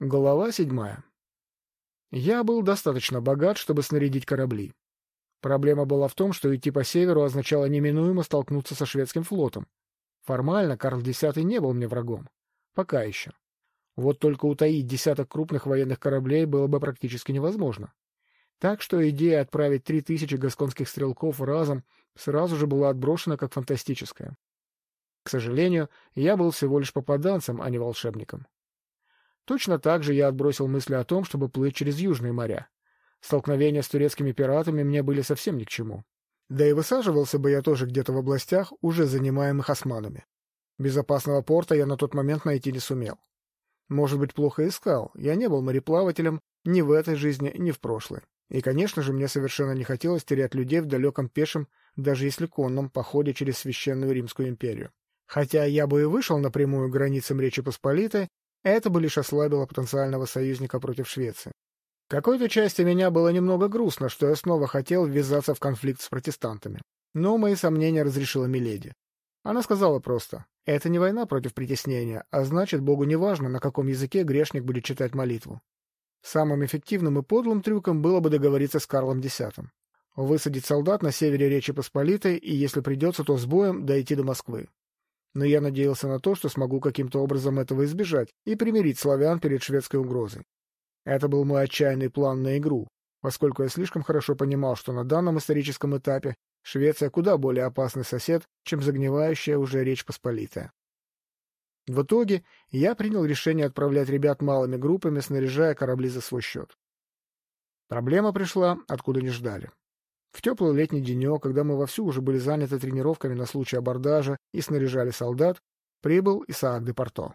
Глава седьмая. Я был достаточно богат, чтобы снарядить корабли. Проблема была в том, что идти по северу означало неминуемо столкнуться со шведским флотом. Формально Карл X не был мне врагом. Пока еще. Вот только утаить десяток крупных военных кораблей было бы практически невозможно. Так что идея отправить три тысячи гасконских стрелков разом сразу же была отброшена как фантастическая. К сожалению, я был всего лишь попаданцем, а не волшебником. Точно так же я отбросил мысли о том, чтобы плыть через южные моря. Столкновения с турецкими пиратами мне были совсем ни к чему. Да и высаживался бы я тоже где-то в областях, уже занимаемых османами. Безопасного порта я на тот момент найти не сумел. Может быть, плохо искал, я не был мореплавателем ни в этой жизни, ни в прошлой. И, конечно же, мне совершенно не хотелось терять людей в далеком пешем, даже если конном, походе через Священную Римскую империю. Хотя я бы и вышел напрямую границам Речи Посполитой, это бы лишь ослабило потенциального союзника против Швеции. Какой-то части меня было немного грустно, что я снова хотел ввязаться в конфликт с протестантами. Но мои сомнения разрешила Миледи. Она сказала просто, это не война против притеснения, а значит, Богу не важно, на каком языке грешник будет читать молитву. Самым эффективным и подлым трюком было бы договориться с Карлом X. Высадить солдат на севере Речи Посполитой и, если придется, то с боем дойти до Москвы но я надеялся на то, что смогу каким-то образом этого избежать и примирить славян перед шведской угрозой. Это был мой отчаянный план на игру, поскольку я слишком хорошо понимал, что на данном историческом этапе Швеция куда более опасный сосед, чем загнивающая уже Речь Посполитая. В итоге я принял решение отправлять ребят малыми группами, снаряжая корабли за свой счет. Проблема пришла, откуда не ждали. В теплый летний денек, когда мы вовсю уже были заняты тренировками на случай абордажа и снаряжали солдат, прибыл Исаак де Порто.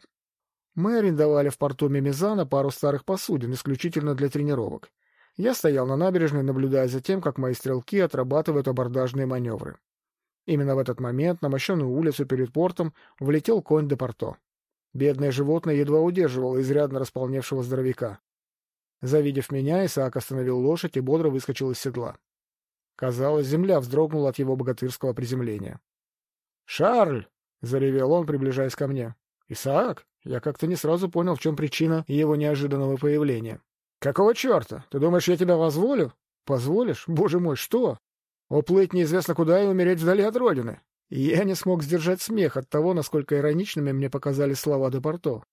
Мы арендовали в порту Мемизана пару старых посудин исключительно для тренировок. Я стоял на набережной, наблюдая за тем, как мои стрелки отрабатывают абордажные маневры. Именно в этот момент на мощеную улицу перед портом влетел конь де Порто. Бедное животное едва удерживало изрядно располневшего здоровяка. Завидев меня, Исаак остановил лошадь и бодро выскочил из седла. Казалось, земля вздрогнула от его богатырского приземления. «Шарль!» — заревел он, приближаясь ко мне. «Исаак?» Я как-то не сразу понял, в чем причина его неожиданного появления. «Какого черта? Ты думаешь, я тебя позволю?» «Позволишь? Боже мой, что?» «Уплыть неизвестно куда и умереть вдали от родины». я не смог сдержать смех от того, насколько ироничными мне показались слова Депорто.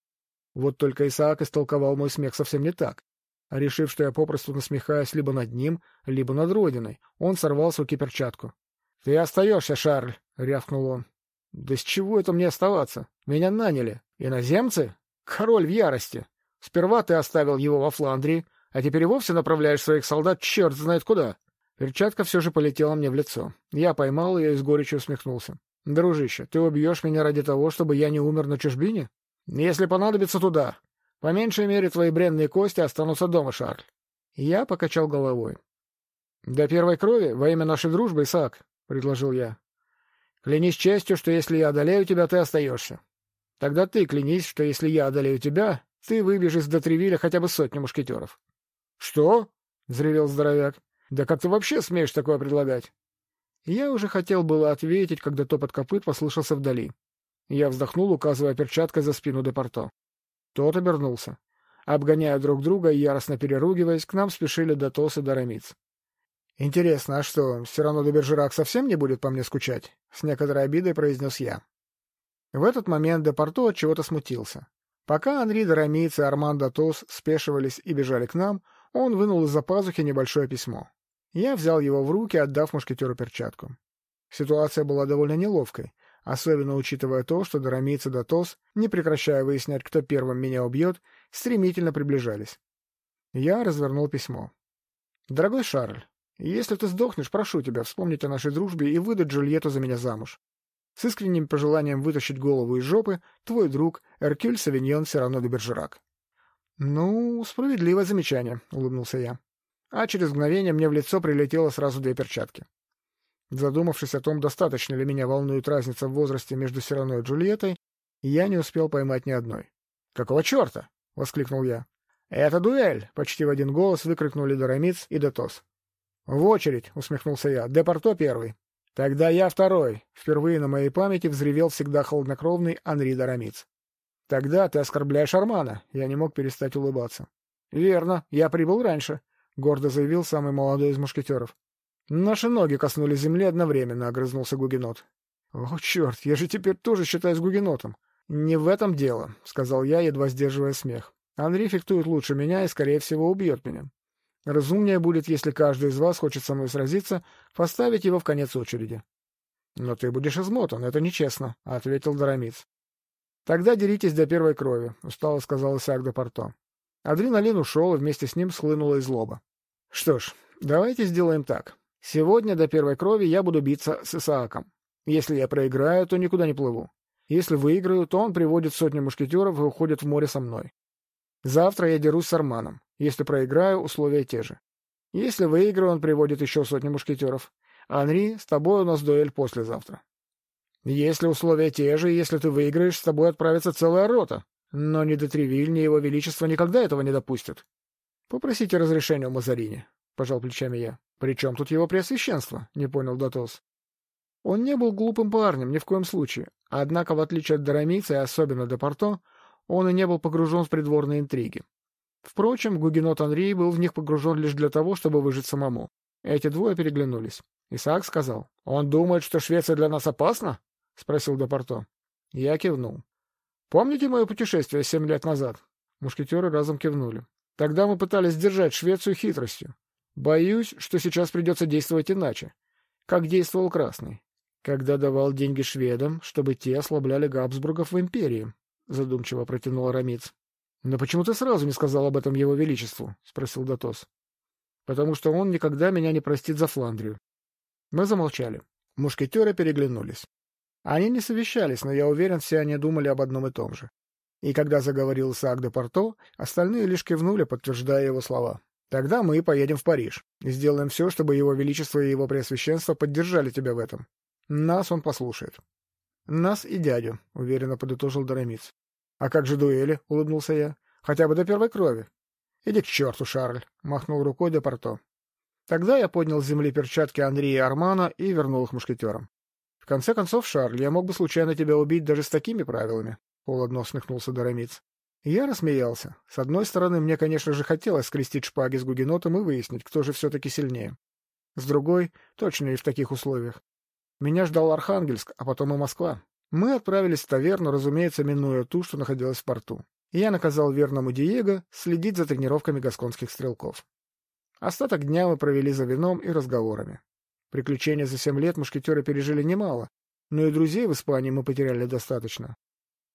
Вот только Исаак истолковал мой смех совсем не так. А решив, что я попросту насмехаюсь либо над ним, либо над родиной, он сорвал свою киперчатку. — Ты остаешься, Шарль! — рявкнул он. — Да с чего это мне оставаться? Меня наняли. Иноземцы? Король в ярости. Сперва ты оставил его во Фландрии, а теперь и вовсе направляешь своих солдат черт знает куда. Перчатка все же полетела мне в лицо. Я поймал ее и с горечью усмехнулся. — Дружище, ты убьешь меня ради того, чтобы я не умер на чужбине? — Если понадобится, туда. По меньшей мере, твои бренные кости останутся дома, Шарль. Я покачал головой. — До первой крови, во имя нашей дружбы, Исаак, — предложил я. — Клянись честью, что если я одолею тебя, ты остаешься. Тогда ты клянись, что если я одолею тебя, ты выбежишь из Дотревиля хотя бы сотню мушкетеров. — Что? — взревел здоровяк. — Да как ты вообще смеешь такое предлагать? Я уже хотел было ответить, когда топот копыт послышался вдали. Я вздохнул, указывая перчаткой за спину Депорто. Тот обернулся. Обгоняя друг друга и яростно переругиваясь, к нам спешили Дотос и Доромиц. «Интересно, а что, все равно Добержерак совсем не будет по мне скучать?» — с некоторой обидой произнес я. В этот момент Депорто от чего-то смутился. Пока Анри, Доромиц и Арман Дотос спешивались и бежали к нам, он вынул из-за пазухи небольшое письмо. Я взял его в руки, отдав мушкетеру перчатку. Ситуация была довольно неловкой, особенно учитывая то, что Доромейц и Дотос, не прекращая выяснять, кто первым меня убьет, стремительно приближались. Я развернул письмо. «Дорогой Шарль, если ты сдохнешь, прошу тебя вспомнить о нашей дружбе и выдать Джульетту за меня замуж. С искренним пожеланием вытащить голову из жопы, твой друг Эркюль Савиньон Сирано де Бержерак». «Ну, справедливое замечание», — улыбнулся я. А через мгновение мне в лицо прилетело сразу две перчатки. Задумавшись о том, достаточно ли меня волнует разница в возрасте между Сираной и Джульеттой, я не успел поймать ни одной. «Какого черта?» — воскликнул я. «Это дуэль!» — почти в один голос выкрикнули Доромиц и Детос. «В очередь!» — усмехнулся я. «Депорто первый». «Тогда я второй!» — впервые на моей памяти взревел всегда холоднокровный Анри Доромиц. Тогда ты оскорбляешь Армана. Я не мог перестать улыбаться. Верно, я прибыл раньше, — гордо заявил самый молодой из мушкетеров. Наши ноги коснулись земли одновременно, — огрызнулся Гугенот. О, черт, я же теперь тоже считаюсь Гугенотом. Не в этом дело, — сказал я, едва сдерживая смех. Андрей фехтует лучше меня и, скорее всего, убьет меня. Разумнее будет, если каждый из вас хочет со мной сразиться, поставить его в конец очереди. — Но ты будешь измотан, это нечестно, — ответил Доромиц. — Тогда деритесь до первой крови, — устало сказал Исаак де Порто. Адреналин ушел, и вместе с ним схлынула и злоба. — Что ж, давайте сделаем так. Сегодня до первой крови я буду биться с Исааком. Если я проиграю, то никуда не плыву. Если выиграю, то он приводит сотню мушкетеров и уходит в море со мной. Завтра я дерусь с Арманом. Если проиграю, условия те же. Если выиграю, он приводит еще сотню мушкетеров. Анри, с тобой у нас дуэль послезавтра. Если условия те же, если ты выиграешь, с тобой отправится целая рота. Но ни Детревиль, ни его величество никогда этого не допустят. Попросите разрешения у Мазарини, — пожал плечами я. — При чем тут его преосвященство? — не понял Датос. Он не был глупым парнем, ни в коем случае. Однако, в отличие от Доромица и особенно Депорто, он и не был погружен в придворные интриги. Впрочем, Гугенот Анри был в них погружен лишь для того, чтобы выжить самому. Эти двое переглянулись. Исаак сказал, «Он думает, что Швеция для нас опасна?» — спросил Депорто. Я кивнул. «Помните мое путешествие семь лет назад?» Мушкетеры разом кивнули. «Тогда мы пытались сдержать Швецию хитростью. Боюсь, что сейчас придется действовать иначе. Как действовал Красный, когда давал деньги шведам, чтобы те ослабляли Габсбургов в империи», — задумчиво протянул Арамиц. «Но почему ты сразу не сказал об этом его величеству?» — спросил Датос. «Потому что он никогда меня не простит за Фландрию». Мы замолчали. Мушкетеры переглянулись. Они не совещались, но я уверен, все они думали об одном и том же. И когда заговорил Саак де Порто, остальные лишь кивнули, подтверждая его слова. «Тогда мы поедем в Париж и сделаем все, чтобы его величество и его преосвященство поддержали тебя в этом. Нас он послушает». «Нас и дядю», — уверенно подытожил Доромиц. «А как же дуэли?» — улыбнулся я. «Хотя бы до первой крови». «Иди к черту, Шарль!» — махнул рукой де Порто. Тогда я поднял с земли перчатки Андрея и Армана и вернул их мушкетерам. «В конце концов, Шарль, я мог бы случайно тебя убить даже с такими правилами», — холодно усмехнулся Доромиц. Я рассмеялся. С одной стороны, мне, конечно же, хотелось скрестить шпаги с гугенотом и выяснить, кто же все-таки сильнее. С другой, точно и в таких условиях. Меня ждал Архангельск, а потом и Москва. Мы отправились в таверну, разумеется, минуя ту, что находилась в порту. Я наказал верному Диего следить за тренировками гасконских стрелков. Остаток дня мы провели за вином и разговорами. Приключения за семь лет мушкетеры пережили немало, но и друзей в Испании мы потеряли достаточно.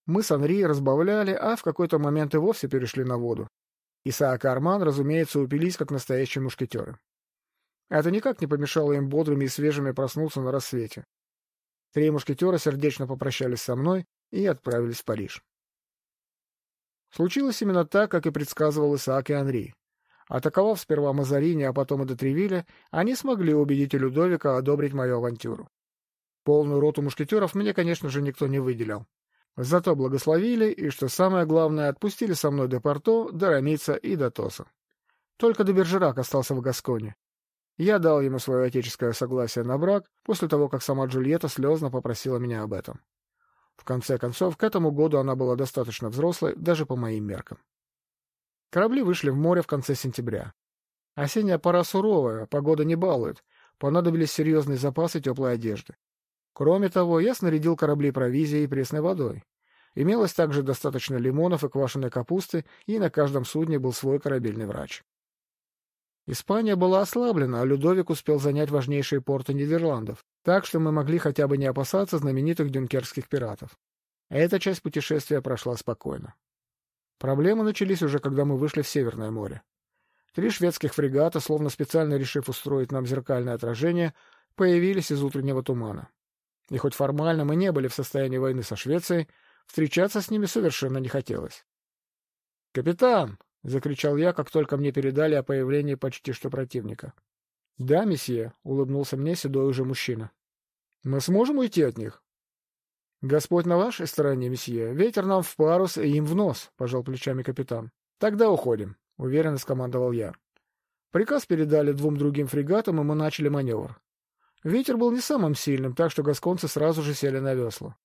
Мы с Анри разбавляли, а в какой-то момент и вовсе перешли на воду. Исаак и Арман, разумеется, упились, как настоящие мушкетеры. Это никак не помешало им бодрыми и свежими проснуться на рассвете. Три мушкетера сердечно попрощались со мной и отправились в Париж. Случилось именно так, как и предсказывал Исаак и Анри. Атаковав сперва Мазарини, а потом и Дотревиля, они смогли убедить Людовика одобрить мою авантюру. Полную роту мушкетеров мне, конечно же, никто не выделял. Зато благословили и, что самое главное, отпустили со мной до Порто, до Рамица и до Тоса. Только до Бержерак остался в Гасконе. Я дал ему свое отеческое согласие на брак после того, как сама Джульетта слезно попросила меня об этом. В конце концов, к этому году она была достаточно взрослой, даже по моим меркам. Корабли вышли в море в конце сентября. Осенняя пора суровая, погода не балует, понадобились серьезные запасы теплой одежды. Кроме того, я снарядил корабли провизией и пресной водой. Имелось также достаточно лимонов и квашеной капусты, и на каждом судне был свой корабельный врач. Испания была ослаблена, а Людовик успел занять важнейшие порты Нидерландов, так что мы могли хотя бы не опасаться знаменитых дюнкерских пиратов. Эта часть путешествия прошла спокойно. Проблемы начались уже, когда мы вышли в Северное море. Три шведских фрегата, словно специально решив устроить нам зеркальное отражение, появились из утреннего тумана. И хоть формально мы не были в состоянии войны со Швецией, встречаться с ними совершенно не хотелось. «Капитан!» — закричал я, как только мне передали о появлении почти что противника. — Да, месье, — улыбнулся мне седой уже мужчина. — Мы сможем уйти от них? — Господь на вашей стороне, месье. Ветер нам в парус и им в нос, — пожал плечами капитан. — Тогда уходим, — уверенно скомандовал я. Приказ передали двум другим фрегатам, и мы начали маневр. Ветер был не самым сильным, так что гасконцы сразу же сели на весла.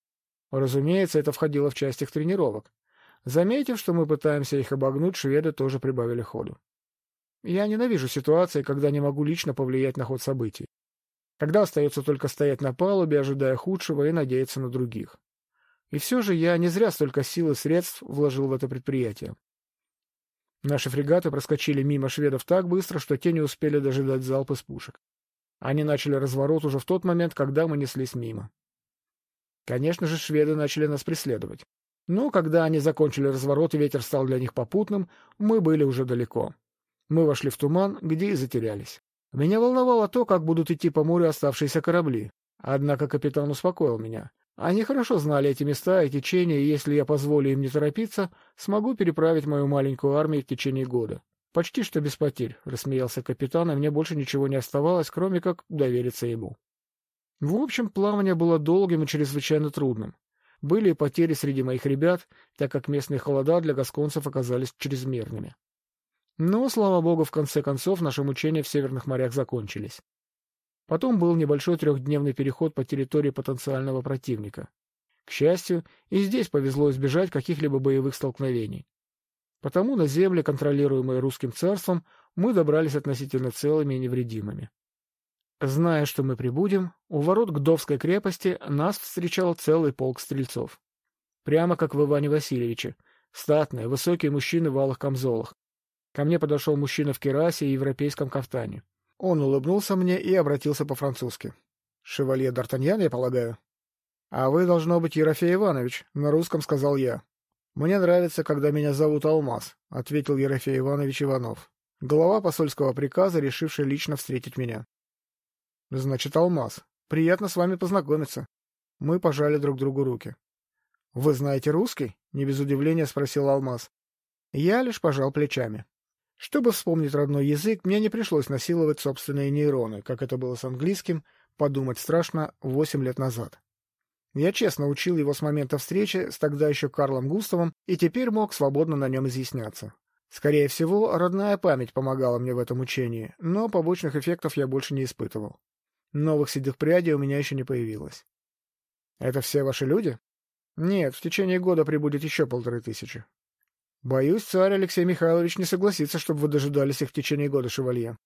Разумеется, это входило в часть их тренировок. Заметив, что мы пытаемся их обогнуть, шведы тоже прибавили ходу. Я ненавижу ситуации, когда не могу лично повлиять на ход событий. Когда остается только стоять на палубе, ожидая худшего и надеяться на других. И все же я не зря столько сил и средств вложил в это предприятие. Наши фрегаты проскочили мимо шведов так быстро, что те не успели даже дать залп из пушек. Они начали разворот уже в тот момент, когда мы неслись мимо. Конечно же, шведы начали нас преследовать. Но когда они закончили разворот и ветер стал для них попутным, мы были уже далеко. Мы вошли в туман, где и затерялись. Меня волновало то, как будут идти по морю оставшиеся корабли. Однако капитан успокоил меня. Они хорошо знали эти места и течения, и если я позволю им не торопиться, смогу переправить мою маленькую армию в течение года. Почти что без потерь, — рассмеялся капитан, и мне больше ничего не оставалось, кроме как довериться ему. В общем, плавание было долгим и чрезвычайно трудным. Были и потери среди моих ребят, так как местные холода для гасконцев оказались чрезмерными. Но, слава богу, в конце концов наши мучения в северных морях закончились. Потом был небольшой трехдневный переход по территории потенциального противника. К счастью, и здесь повезло избежать каких-либо боевых столкновений. Потому на земле, контролируемой русским царством, мы добрались относительно целыми и невредимыми. Зная, что мы прибудем, у ворот Гдовской крепости нас встречал целый полк стрельцов. Прямо как в Иване Васильевиче. Статные, высокие мужчины в алых камзолах. Ко мне подошел мужчина в керасе и европейском кафтане. Он улыбнулся мне и обратился по-французски. — Шевалье Д'Артаньян, я полагаю? — А вы, должно быть, Ерофей Иванович, — на русском сказал я. — Мне нравится, когда меня зовут Алмаз, — ответил Ерофей Иванович Иванов. Глава посольского приказа, решивший лично встретить меня. — Значит, Алмаз. Приятно с вами познакомиться. Мы пожали друг другу руки. — Вы знаете русский? — не без удивления спросил Алмаз. Я лишь пожал плечами. Чтобы вспомнить родной язык, мне не пришлось насиловать собственные нейроны, как это было с английским, подумать страшно, восемь лет назад. Я честно учил его с момента встречи с тогда еще Карлом Густавом и теперь мог свободно на нем изъясняться. Скорее всего, родная память помогала мне в этом учении, но побочных эффектов я больше не испытывал. Новых седых прядей у меня еще не появилось. Это все ваши люди? Нет, в течение года прибудет еще полторы тысячи. Боюсь, царь Алексей Михайлович не согласится, чтобы вы дожидались их в течение года, шевалье.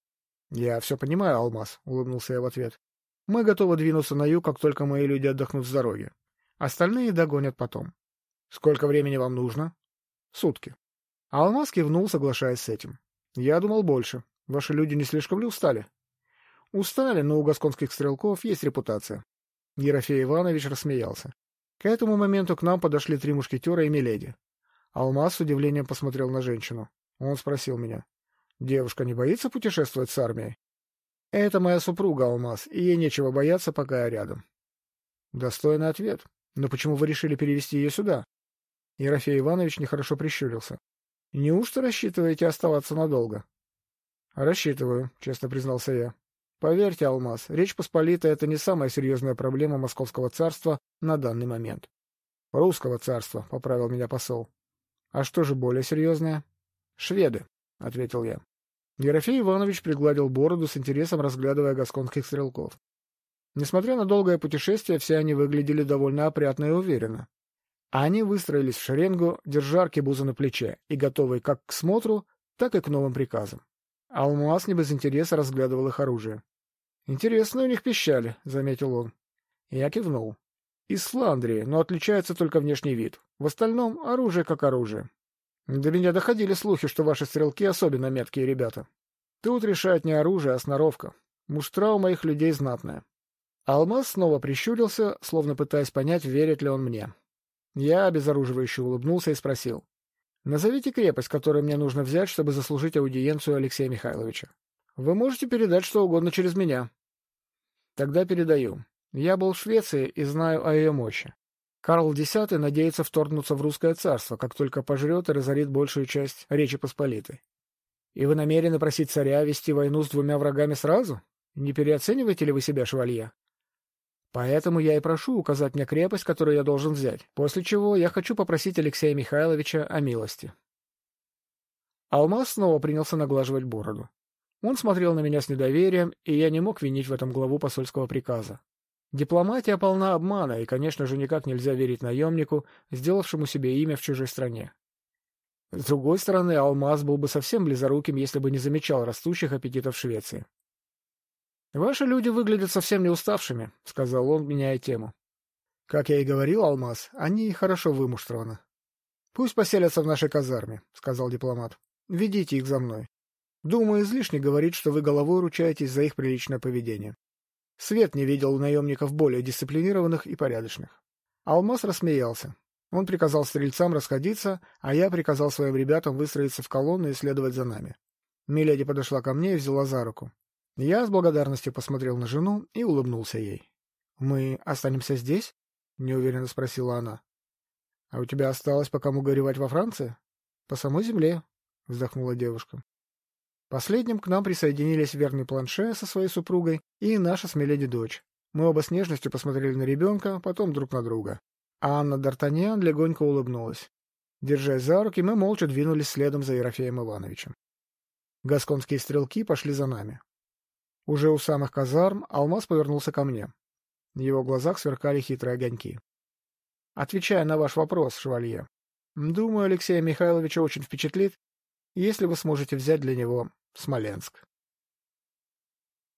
Я все понимаю, Алмаз, улыбнулся я в ответ. Мы готовы двинуться на юг, как только мои люди отдохнут с дороги. Остальные догонят потом. Сколько времени вам нужно? Сутки. Алмаз кивнул, соглашаясь с этим. Я думал больше. Ваши люди не слишком ли устали? Устали, но у гасконских стрелков есть репутация. Ерофей Иванович рассмеялся. К этому моменту к нам подошли три мушкетера и Миледи. Алмаз с удивлением посмотрел на женщину. Он спросил меня. «Девушка не боится путешествовать с армией?» «Это моя супруга, Алмаз, и ей нечего бояться, пока я рядом». Достойный ответ. Но почему вы решили перевести ее сюда? Ерофей Иванович нехорошо прищурился. Неужто рассчитываете оставаться надолго? Рассчитываю, честно признался я. Поверьте, Алмаз, Речь Посполитая — это не самая серьезная проблема Московского царства на данный момент. Русского царства, — поправил меня посол. А что же более серьезное? Шведы, — ответил я. Ерофей Иванович пригладил бороду с интересом, разглядывая гасконских стрелков. Несмотря на долгое путешествие, все они выглядели довольно опрятно и уверенно. Они выстроились в шеренгу, держа аркебузы на плече и готовые как к смотру, так и к новым приказам. Алмаз не без интереса разглядывал их оружие. Интересно у них пищали, — заметил он. Я кивнул. Из Фландрии, но отличается только внешний вид. В остальном оружие как оружие. До меня доходили слухи, что ваши стрелки особенно меткие ребята. Тут решает не оружие, а сноровка. Муштра у моих людей знатная. Алмаз снова прищурился, словно пытаясь понять, верит ли он мне. Я обезоруживающе улыбнулся и спросил. «Назовите крепость, которую мне нужно взять, чтобы заслужить аудиенцию Алексея Михайловича. Вы можете передать что угодно через меня. Тогда передаю. Я был в Швеции и знаю о ее мощи. Карл X надеется вторгнуться в русское царство, как только пожрет и разорит большую часть Речи Посполитой. И вы намерены просить царя вести войну с двумя врагами сразу? Не переоцениваете ли вы себя, швалье? Поэтому я и прошу указать мне крепость, которую я должен взять, после чего я хочу попросить Алексея Михайловича о милости. Алмаз снова принялся наглаживать бороду. Он смотрел на меня с недоверием, и я не мог винить в этом главу посольского приказа. Дипломатия полна обмана, и, конечно же, никак нельзя верить наемнику, сделавшему себе имя в чужой стране. С другой стороны, Алмаз был бы совсем близоруким, если бы не замечал растущих аппетитов Швеции. «Ваши люди выглядят совсем не уставшими», — сказал он, меняя тему. «Как я и говорил, Алмаз, они хорошо вымуштрованы». «Пусть поселятся в нашей казарме», — сказал дипломат. «Ведите их за мной. Думаю, излишне говорить, что вы головой ручаетесь за их приличное поведение. Свет не видел у наемников более дисциплинированных и порядочных». Алмаз рассмеялся. Он приказал стрельцам расходиться, а я приказал своим ребятам выстроиться в колонну и следовать за нами. Миледи подошла ко мне и взяла за руку. Я с благодарностью посмотрел на жену и улыбнулся ей. — Мы останемся здесь? — неуверенно спросила она. — А у тебя осталось по кому горевать во Франции? — По самой земле, — вздохнула девушка. Последним к нам присоединились верный планше со своей супругой и наша с дочь. Мы оба с нежностью посмотрели на ребенка, потом друг на друга. А Анна Д'Артаньян легонько улыбнулась. Держась за руки, мы молча двинулись следом за Ерофеем Ивановичем. Гасконские стрелки пошли за нами. Уже у самых казарм Алмаз повернулся ко мне. В его глазах сверкали хитрые огоньки. Отвечая на ваш вопрос, шевалье, думаю, Алексея Михайловича очень впечатлит, если вы сможете взять для него Смоленск.